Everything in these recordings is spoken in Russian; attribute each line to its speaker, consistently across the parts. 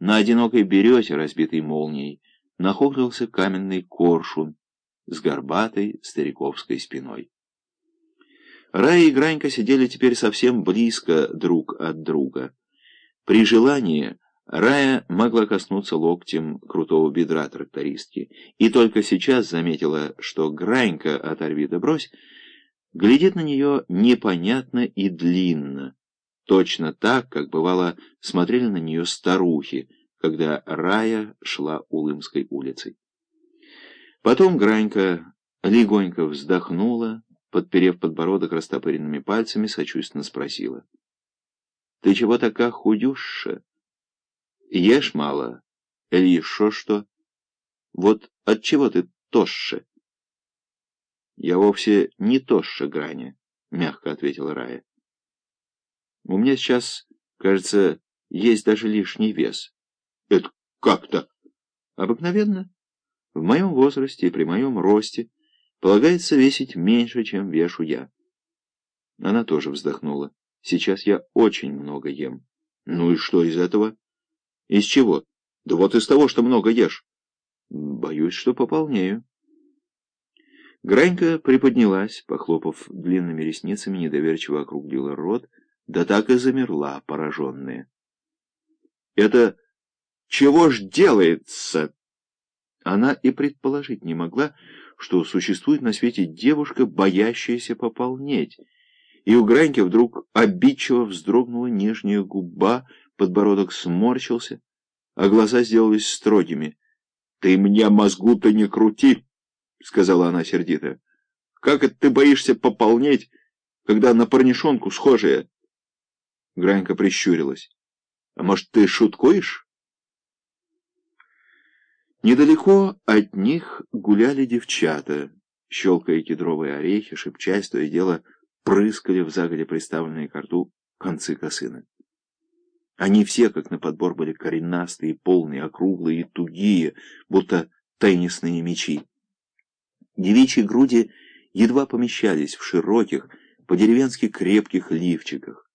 Speaker 1: На одинокой берете, разбитой молнией, нахохлился каменный коршун с горбатой стариковской спиной. Рая и Гранька сидели теперь совсем близко друг от друга. При желании Рая могла коснуться локтем крутого бедра трактористки, и только сейчас заметила, что Гранька, оторви да брось, глядит на нее непонятно и длинно, точно так, как бывало смотрели на нее старухи, когда Рая шла Улымской улицей. Потом Гранька легонько вздохнула, подперев подбородок растопыренными пальцами, сочувственно спросила. — Ты чего такая худющая? Ешь мало? Или еще что? Вот от чего ты тошше? Я вовсе не тошше, Граня, мягко ответила Рая. У меня сейчас, кажется, есть даже лишний вес. Это как-то? Обыкновенно. В моем возрасте и при моем росте полагается весить меньше, чем вешу я. Она тоже вздохнула. Сейчас я очень много ем. Ну и что из этого? Из чего? Да вот из того, что много ешь. Боюсь, что пополнею. Гранька приподнялась, похлопав длинными ресницами, недоверчиво округлила рот, да так и замерла, пораженная. «Это чего ж делается?» Она и предположить не могла, что существует на свете девушка, боящаяся пополнеть. И у Граньки вдруг обидчиво вздрогнула нижняя губа, подбородок сморщился, а глаза сделались строгими. «Ты мне мозгу-то не крути!» — сказала она сердито. «Как это ты боишься пополнеть, когда на парнишонку схожая?» Гранька прищурилась. «А может, ты шуткуешь?» Недалеко от них гуляли девчата, щелкая кедровые орехи, шепчась, то и дело прыскали в загоде приставленные к рту концы косынок. Они все, как на подбор, были коренастые, полные, округлые и тугие, будто теннисные мячи. Девичьи груди едва помещались в широких, по-деревенски крепких лифчиках.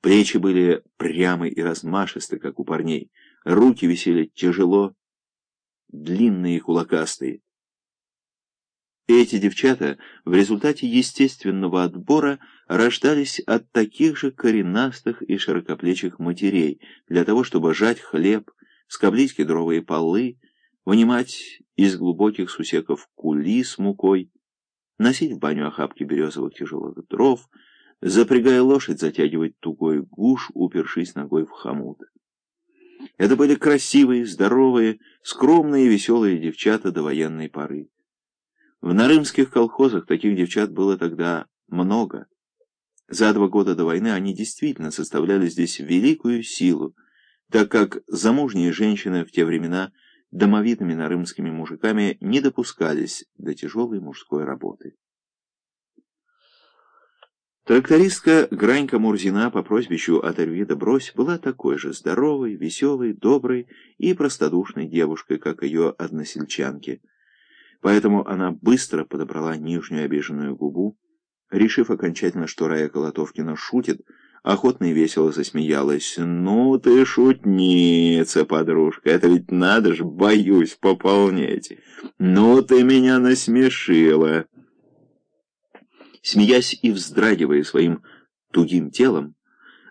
Speaker 1: Плечи были прямы и размашисты, как у парней, руки висели тяжело, длинные и кулакастые. Эти девчата в результате естественного отбора рождались от таких же коренастых и широкоплечих матерей, для того, чтобы жать хлеб, скоблить кедровые полы, вынимать из глубоких сусеков кули с мукой, носить в баню охапки березовых тяжелых дров, запрягая лошадь, затягивать тугой гуш, упершись ногой в хомут. Это были красивые, здоровые, скромные и веселые девчата до военной поры. В нарымских колхозах таких девчат было тогда много. За два года до войны они действительно составляли здесь великую силу, так как замужние женщины в те времена домовитыми нарымскими мужиками не допускались до тяжелой мужской работы. Трактористка Гранька Мурзина по прозвищу «Оторви да брось» была такой же здоровой, веселой, доброй и простодушной девушкой, как ее односельчанки – Поэтому она быстро подобрала нижнюю обиженную губу, решив окончательно, что Рая Колотовкина шутит, охотно и весело засмеялась. «Ну ты шутница, подружка, это ведь надо ж, боюсь пополнять. Ну ты меня насмешила!» Смеясь и вздрагивая своим тугим телом,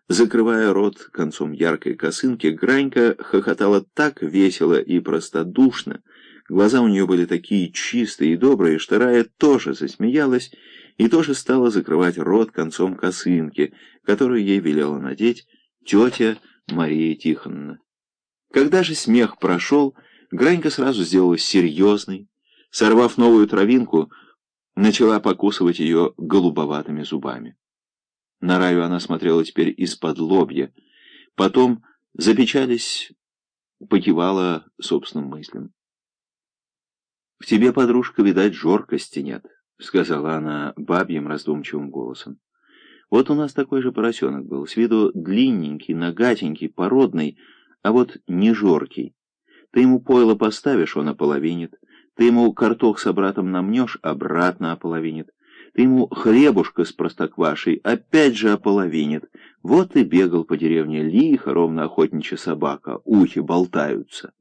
Speaker 1: закрывая рот концом яркой косынки, Гранька хохотала так весело и простодушно, Глаза у нее были такие чистые и добрые, что Рая тоже засмеялась и тоже стала закрывать рот концом косынки, которую ей велела надеть тетя Мария Тихоновна. Когда же смех прошел, Гранька сразу сделалась серьезной, сорвав новую травинку, начала покусывать ее голубоватыми зубами. На Раю она смотрела теперь из-под лобья, потом запечались, покивала собственным мыслям. «В тебе, подружка, видать, жоркости нет», — сказала она бабьим раздумчивым голосом. «Вот у нас такой же поросенок был, с виду длинненький, нагатенький, породный, а вот не жоркий. Ты ему пойло поставишь, он ополовинит. Ты ему картох с братом намнешь, обратно ополовинит. Ты ему хлебушка с простоквашей опять же ополовинит. Вот и бегал по деревне лихо, ровно охотничья собака, ухи болтаются.